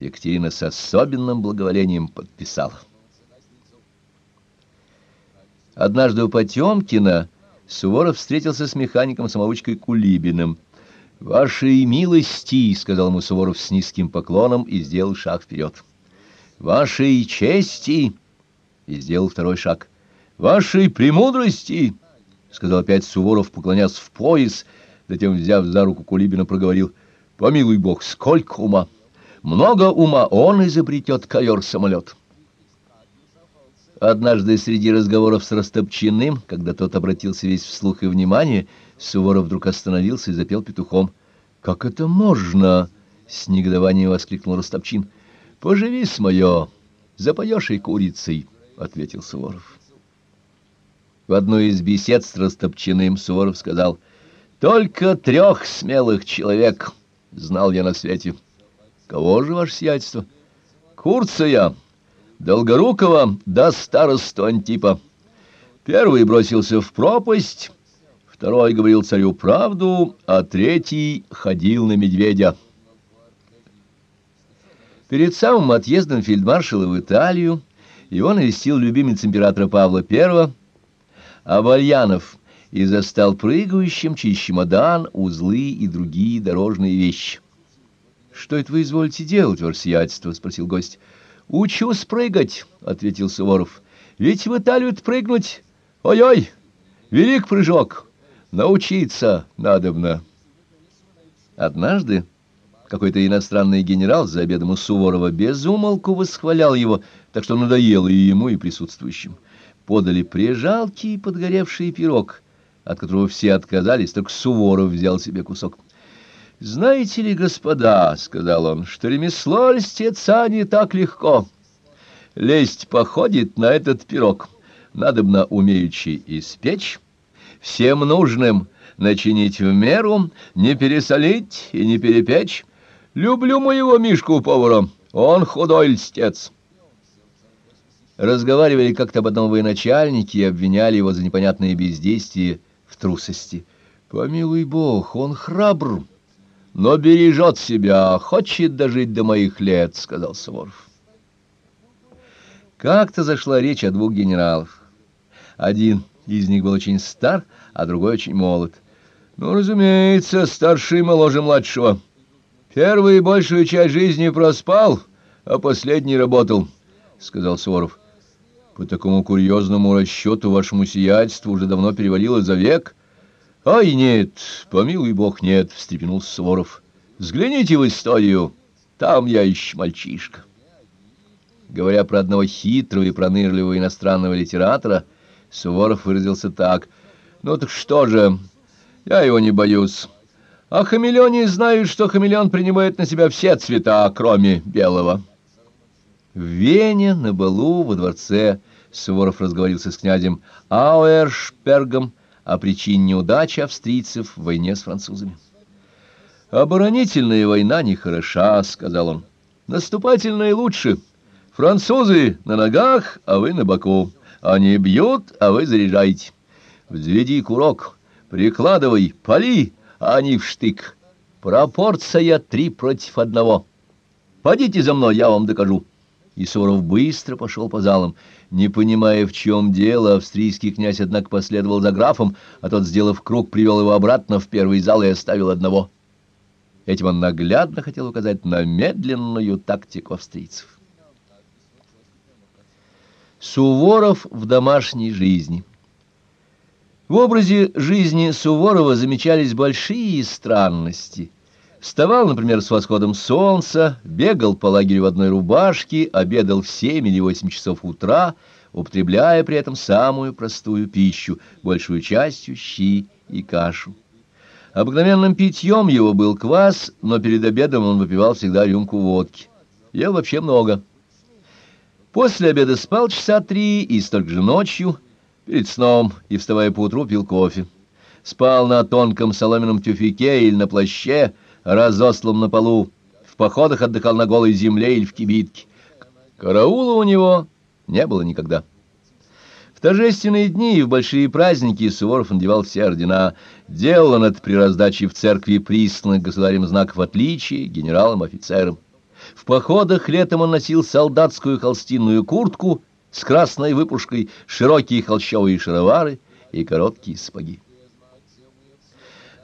Екатерина с особенным благоволением подписала. Однажды у Потемкина Суворов встретился с механиком-самоучкой Кулибиным. «Вашей милости», — сказал ему Суворов с низким поклоном и сделал шаг вперед. «Вашей чести», — и сделал второй шаг. «Вашей премудрости», — сказал опять Суворов, поклонясь в пояс, затем, взяв за руку Кулибина, проговорил. «Помилуй бог, сколько ума!» Много ума он изобретет ковер-самолет. Однажды среди разговоров с Растопчиным, когда тот обратился весь вслух и внимание, Суворов вдруг остановился и запел петухом. «Как это можно?» — с негодованием воскликнул Растопчин. «Поживи с мое, запоешь и курицей», — ответил Суворов. В одной из бесед с Растопчиным Суворов сказал, «Только трех смелых человек знал я на свете». Кого же, ваше сиятельство? Курция, Долгорукова да старосту Антипа. Первый бросился в пропасть, второй говорил царю правду, а третий ходил на медведя. Перед самым отъездом фельдмаршала в Италию его навестил любимец императора Павла I, Авальянов, и застал прыгающим через чемодан, узлы и другие дорожные вещи. Что это вы изволите делать, ваше сиятельство? — спросил гость. — Учусь прыгать, — ответил Суворов. — Ведь в Италию прыгнуть... Ой-ой, велик прыжок. Научиться надобно. Однажды какой-то иностранный генерал за обедом у Суворова без умолку восхвалял его, так что надоело и ему, и присутствующим. Подали прижалкий подгоревший пирог, от которого все отказались, только Суворов взял себе кусок. «Знаете ли, господа, — сказал он, — что ремесло льстеца не так легко. Лесть походит на этот пирог. Надобно умеючи испечь, всем нужным начинить в меру, не пересолить и не перепечь. Люблю моего Мишку-повара, он худой льстец». Разговаривали как-то об одном военачальнике и обвиняли его за непонятные бездействия в трусости. «Помилуй бог, он храбр» но бережет себя, хочет дожить до моих лет, — сказал Суворов. Как-то зашла речь о двух генералов. Один из них был очень стар, а другой очень молод. Ну, разумеется, старший моложе младшего. Первый большую часть жизни проспал, а последний работал, — сказал Суворов. По такому курьезному расчету вашему сиятельству уже давно перевалило за век, «Ай, нет, помилуй бог, нет», — встрепенулся Суворов. «Взгляните в историю, там я еще мальчишка». Говоря про одного хитрого и пронырливого иностранного литератора, Суворов выразился так. «Ну так что же, я его не боюсь. А хамелеоне знают, что хамелеон принимает на себя все цвета, кроме белого». В Вене, на балу, во дворце, Суворов разговорился с князем Ауэршпергом, о причине неудачи австрийцев в войне с французами. «Оборонительная война нехороша», — сказал он. «Наступательная лучше. Французы на ногах, а вы на боку. Они бьют, а вы заряжаете. Взведи курок, прикладывай, пали, а они в штык. Пропорция три против одного. Пойдите за мной, я вам докажу». И Суворов быстро пошел по залам. Не понимая, в чем дело, австрийский князь, однако, последовал за графом, а тот, сделав круг, привел его обратно в первый зал и оставил одного. Этим он наглядно хотел указать на медленную тактику австрийцев. Суворов в домашней жизни В образе жизни Суворова замечались большие странности – Вставал, например, с восходом солнца, бегал по лагерю в одной рубашке, обедал в семь или восемь часов утра, употребляя при этом самую простую пищу, большую частью щи и кашу. Обыкновенным питьем его был квас, но перед обедом он выпивал всегда рюмку водки. Ел вообще много. После обеда спал часа три и столько же ночью, перед сном и, вставая поутру, пил кофе. Спал на тонком соломенном тюфике или на плаще, разослан на полу, в походах отдыхал на голой земле или в кибитке. Караула у него не было никогда. В торжественные дни и в большие праздники Суворов надевал все ордена. Делал он это при раздаче в церкви присланных государем знаков отличия генералам-офицерам. В походах летом он носил солдатскую холстинную куртку с красной выпушкой, широкие холщовые шаровары и короткие сапоги.